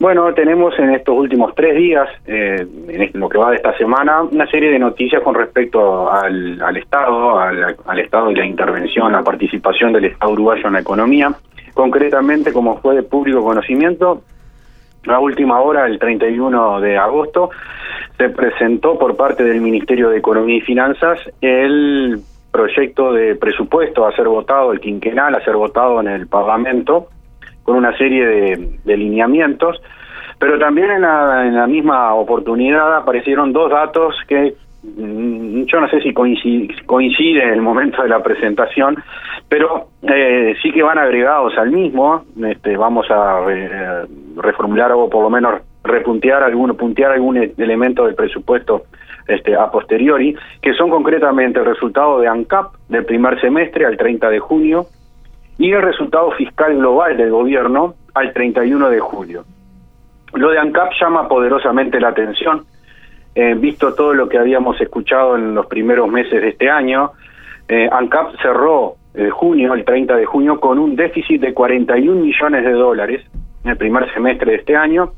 Bueno, tenemos en estos últimos tres días, eh, en lo que va de esta semana, una serie de noticias con respecto al, Estado, al, Estado y la intervención, la participación del Estado uruguayo en la economía. Concretamente, como fue de público conocimiento, a última hora, el 31 de agosto, se presentó por parte del Ministerio de Economía y Finanzas el proyecto de presupuesto a ser votado, el quinquenal a ser votado en el Parlamento, con una serie de, lineamientos, pero también en la, misma oportunidad aparecieron dos datos que mm, yo no sé si coincide, en el momento de la presentación, pero eh, sí que van agregados al mismo. Este, vamos a reformular o por lo menos repuntear algún, puntear algún elemento del presupuesto este, a posteriori, que son concretamente el resultado de ANCAP del primer semestre al 30 de junio, y el resultado fiscal global del gobierno al 31 de julio. Lo de ANCAP llama poderosamente la atención, eh, visto todo lo que habíamos escuchado en los primeros meses de este año. Eh, ANCAP cerró el eh, junio, el 30 de junio, con un déficit de 41 millones de dólares en el primer semestre de este año.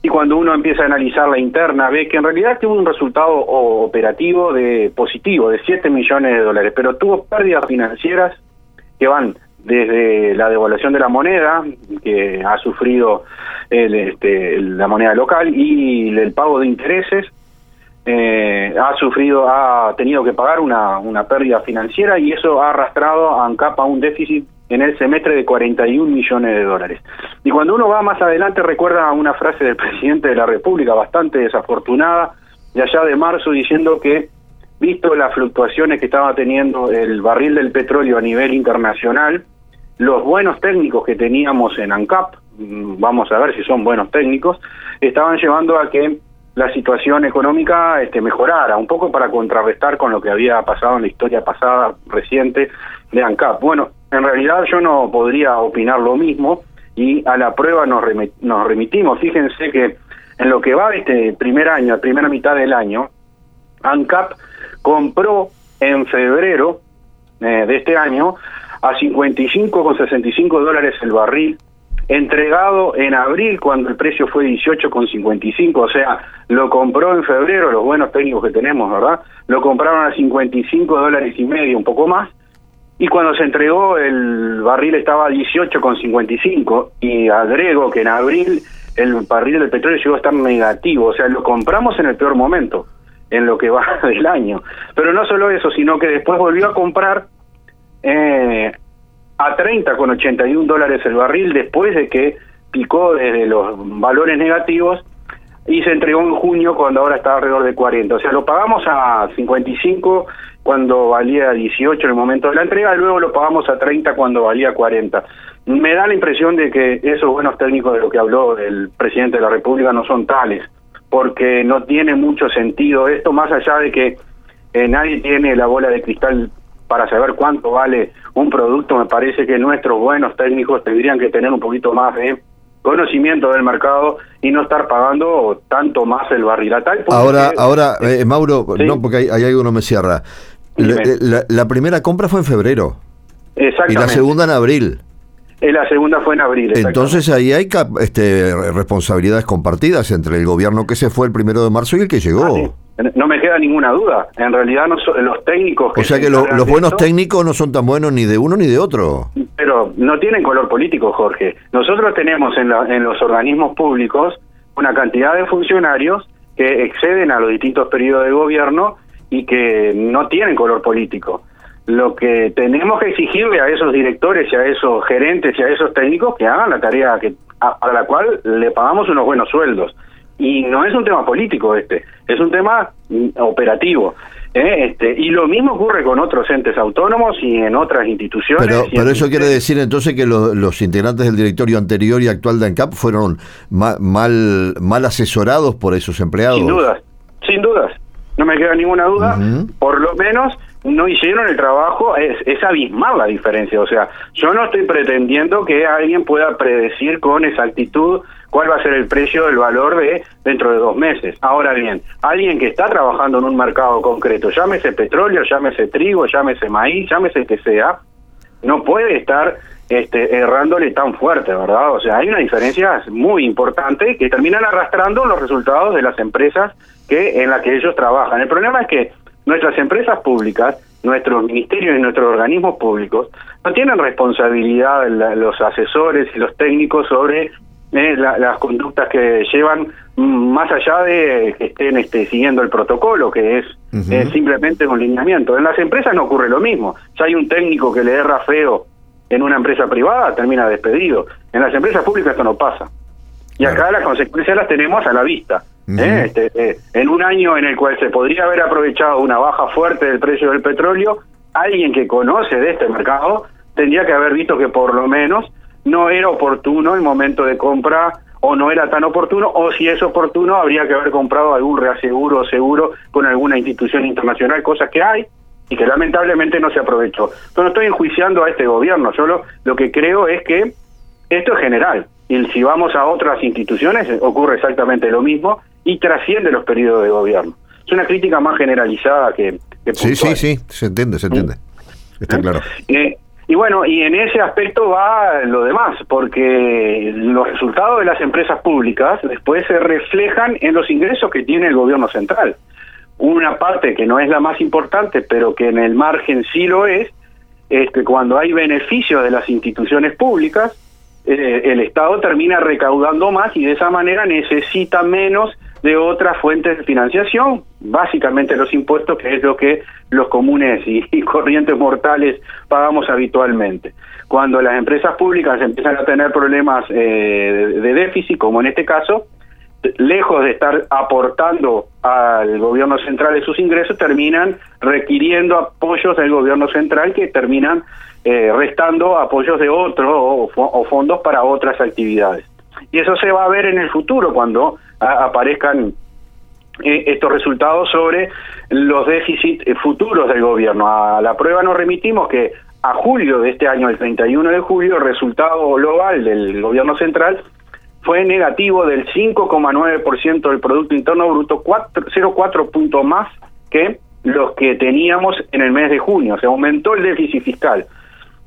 Y cuando uno empieza a analizar la interna, ve que en realidad tuvo un resultado operativo de positivo, de 7 millones de dólares, pero tuvo pérdidas financieras que van desde la devaluación de la moneda que ha sufrido el, este, la moneda local y el pago de intereses eh, ha sufrido ha tenido que pagar una, una pérdida financiera y eso ha arrastrado a ANCAP a un déficit en el semestre de 41 millones de dólares. Y cuando uno va más adelante recuerda una frase del presidente de la República bastante desafortunada de allá de marzo diciendo que visto las fluctuaciones que estaba teniendo el barril del petróleo a nivel internacional, los buenos técnicos que teníamos en ANCAP, mm, vamos a ver si son buenos técnicos, estaban llevando a que la situación económica este, mejorara, un poco para contrarrestar con lo que había pasado en la historia pasada reciente de ANCAP. Bueno, en realidad yo no podría opinar lo mismo y a la prueba nos, nos remitimos. Fíjense que en lo que va este primer año, primera mitad del año, ANCAP compró en febrero eh, de este año a 55,65 dólares el barril, entregado en abril cuando el precio fue 18,55, o sea, lo compró en febrero, los buenos técnicos que tenemos, ¿verdad? Lo compraron a 55 dólares y medio, un poco más, y cuando se entregó el barril estaba a 18,55 y agrego que en abril el barril del petróleo llegó a estar negativo, o sea, lo compramos en el peor momento, en lo que va del año. Pero no solo eso, sino que después volvió a comprar eh, a 30 con 81 dólares el barril después de que picó desde los valores negativos y se entregó en junio cuando ahora está alrededor de 40. O sea, lo pagamos a 55 cuando valía 18 en el momento de la entrega y luego lo pagamos a 30 cuando valía 40. Me da la impresión de que esos buenos técnicos de lo que habló el presidente de la República no son tales, porque no tiene mucho sentido esto, más allá de que eh, nadie tiene la bola de cristal para saber cuánto vale un producto, me parece que nuestros buenos técnicos tendrían que tener un poquito más de conocimiento del mercado y no estar pagando tanto más el barril. ahora, ahora eh, Mauro, no, porque hay, algo que no me cierra. La, primera compra fue en febrero. Y la segunda en abril. Eh, la segunda fue en abril. Entonces ahí hay este, responsabilidades compartidas entre el gobierno que se fue el primero de marzo y el que llegó. Ah, no me queda ninguna duda. En realidad no los técnicos... o sea que los buenos técnicos no son tan buenos ni de uno ni de otro. Pero no tienen color político, Jorge. Nosotros tenemos en, en los organismos públicos una cantidad de funcionarios que exceden a los distintos periodos de gobierno y que no tienen color político. Lo que tenemos que exigirle a esos directores y a esos gerentes y a esos técnicos que hagan la tarea que a, la cual le pagamos unos buenos sueldos Y no es un tema político este, es un tema mm, operativo. ¿eh? Este, y lo mismo ocurre con otros entes autónomos y en otras instituciones. Pero, pero eso quiere decir entonces que los integrantes del directorio anterior y actual de ANCAP fueron mal, mal, asesorados por esos empleados. Sin dudas, sin dudas. No me queda ninguna duda. Por lo menos no hicieron el trabajo, es, es abismal la diferencia. O sea, yo no estoy pretendiendo que alguien pueda predecir con exactitud cuál va a ser el precio del valor de dentro de dos meses. Ahora bien, alguien que está trabajando en un mercado concreto, llámese petróleo, llámese trigo, llámese maíz, llámese que sea, no puede estar este, errándole tan fuerte, ¿verdad? O sea, hay una diferencia muy importante que terminan arrastrando los resultados de las empresas que en las que ellos trabajan. El problema es que nuestras empresas públicas, nuestros ministerios y nuestros organismos públicos no tienen responsabilidad los asesores y los técnicos sobre eh, las conductas que llevan mm, más allá de que estén este, siguiendo el protocolo, que es, simplemente un lineamiento. En las empresas no ocurre lo mismo. Si hay un técnico que le erra feo en una empresa privada, termina despedido. En las empresas públicas esto no pasa. Y acá las consecuencias las tenemos a la vista. ¿Eh? este, eh, en un año en el cual se podría haber aprovechado una baja fuerte del precio del petróleo, alguien que conoce de este mercado tendría que haber visto que por lo menos no era oportuno el momento de compra o no era tan oportuno, o si es oportuno habría que haber comprado algún reaseguro o seguro con alguna institución internacional, cosas que hay y que lamentablemente no se aprovechó. Yo no estoy enjuiciando a este gobierno, solo lo que creo es que esto es general, y si vamos a otras instituciones ocurre exactamente lo mismo y trasciende los periodos de gobierno. Es una crítica más generalizada que... sí, sí, sí, se entiende, se entiende. Está ¿Eh? claro. Eh, y bueno, y en ese aspecto va lo demás, porque los resultados de las empresas públicas después se reflejan en los ingresos que tiene el gobierno central. Una parte que no es la más importante, pero que en el margen sí lo es, es que cuando hay beneficios de las instituciones públicas, eh, el Estado termina recaudando más y de esa manera necesita menos de otras fuentes de financiación, básicamente los impuestos, que es lo que los comunes y, corrientes mortales pagamos habitualmente. Cuando las empresas públicas empiezan a tener problemas eh, de, déficit, como en este caso, lejos de estar aportando al gobierno central de sus ingresos, terminan requiriendo apoyos del gobierno central que terminan eh, restando apoyos de otros o, fondos para otras actividades. Y eso se va a ver en el futuro cuando aparezcan eh, estos resultados sobre los déficits futuros del gobierno. A la prueba nos remitimos que a julio de este año, el 31 de julio, el resultado global del gobierno central fue negativo del 5,9% del Producto Interno Bruto, 0,4 puntos más que los que teníamos en el mes de junio. Se aumentó el déficit fiscal.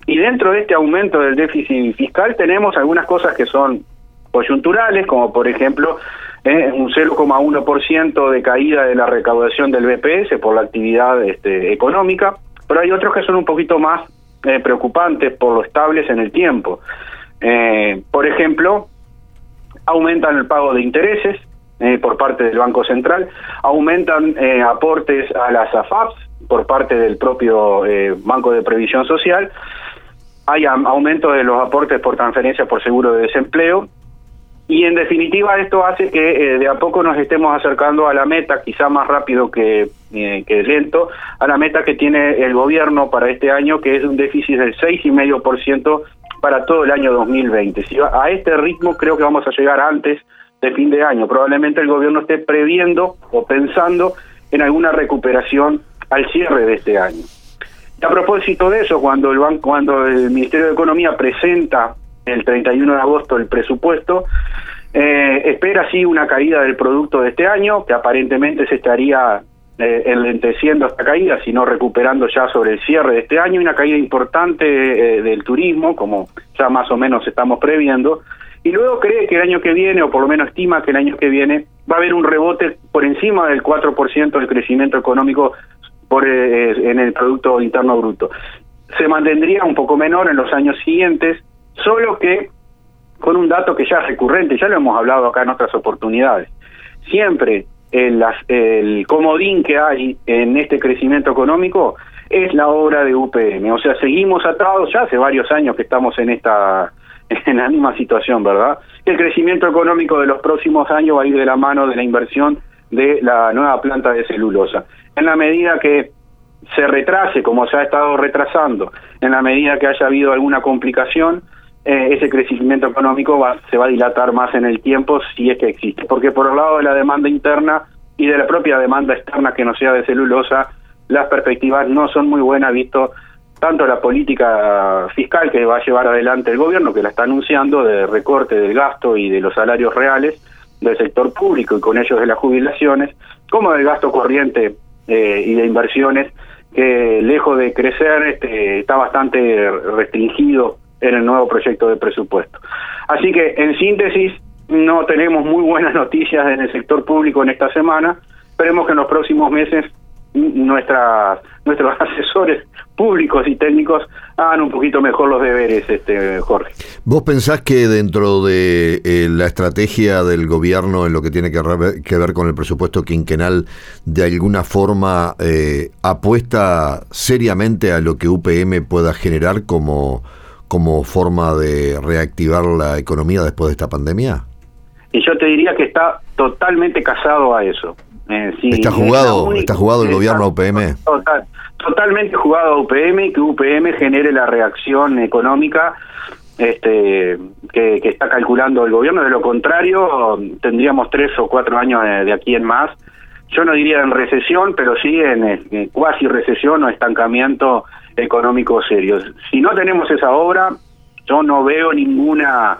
Y dentro de este aumento del déficit fiscal tenemos algunas cosas que son coyunturales, como por ejemplo eh, un 0,1% de caída de la recaudación del BPS por la actividad este, económica, pero hay otros que son un poquito más eh, preocupantes por lo estables en el tiempo. Eh, por ejemplo, aumentan el pago de intereses por parte del Banco Central, aumentan aportes a las AFAPs por parte del propio Banco de Previsión Social, hay aumento de los aportes por transferencia por seguro de desempleo y en definitiva esto hace que eh, de a poco nos estemos acercando a la meta, quizá más rápido que, eh, lento, a la meta que tiene el gobierno para este año, que es un déficit del 6,5% para todo el año 2020. Si a este ritmo creo que vamos a llegar antes de fin de año. Probablemente el gobierno esté previendo o pensando en alguna recuperación al cierre de este año. A propósito de eso, cuando el banco, cuando el Ministerio de Economía presenta el 31 de agosto el presupuesto, eh, espera sí una caída del producto de este año, que aparentemente se estaría eh, enlenteciendo esta caída, sino recuperando ya sobre el cierre de este año, una caída importante eh, del turismo, como ya más o menos estamos previendo, y luego cree que el año que viene, o por lo menos estima que el año que viene, va a haber un rebote por encima del 4% del crecimiento económico por, eh, en el Producto Interno Bruto. Se mantendría un poco menor en los años siguientes, solo que con un dato que ya es recurrente, ya lo hemos hablado acá en otras oportunidades. Siempre el, comodín que hay en este crecimiento económico es la obra de UPM. O sea, seguimos atados, ya hace varios años que estamos en esta en la misma situación, ¿verdad? El crecimiento económico de los próximos años va a ir de la mano de la inversión de la nueva planta de celulosa. En la medida que se retrase, como se ha estado retrasando, en la medida que haya habido alguna complicación, eh, ese crecimiento económico va, se va a dilatar más en el tiempo si es que existe. Porque por el lado de la demanda interna y de la propia demanda externa que no sea de celulosa, las perspectivas no son muy buenas, visto tanto la política fiscal que va a llevar adelante el gobierno, que la está anunciando, de recorte del gasto y de los salarios reales del sector público y con ellos de las jubilaciones, como del gasto corriente eh, y de inversiones, que lejos de crecer este, está bastante restringido en el nuevo proyecto de presupuesto. Así que, en síntesis, no tenemos muy buenas noticias en el sector público en esta semana. Esperemos que en los próximos meses nuestras nuestros asesores públicos y técnicos hagan un poquito mejor los deberes, este Jorge. ¿Vos pensás que dentro de eh, la estrategia del gobierno en lo que tiene que, ver con el presupuesto quinquenal, de alguna forma eh, apuesta seriamente a lo que UPM pueda generar como, como forma de reactivar la economía después de esta pandemia? Y yo te diría que está totalmente casado a eso. Eh, está jugado, está jugado el gobierno a UPM. totalmente jugado a UPM y que UPM genere la reacción económica este, que, está calculando el gobierno. De lo contrario, tendríamos tres o cuatro años de, aquí en más. Yo no diría en recesión, pero sí en, cuasi recesión o estancamiento económico serio. Si no tenemos esa obra, yo no veo ninguna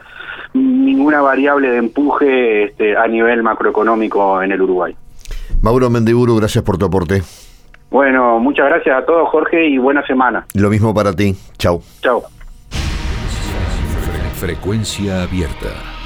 ninguna variable de empuje este, a nivel macroeconómico en el Uruguay. Mauro Mendiburu, gracias por tu aporte. Bueno, muchas gracias a todos, Jorge, y buena semana. Lo mismo para ti. Chau. Chau. Frecuencia abierta.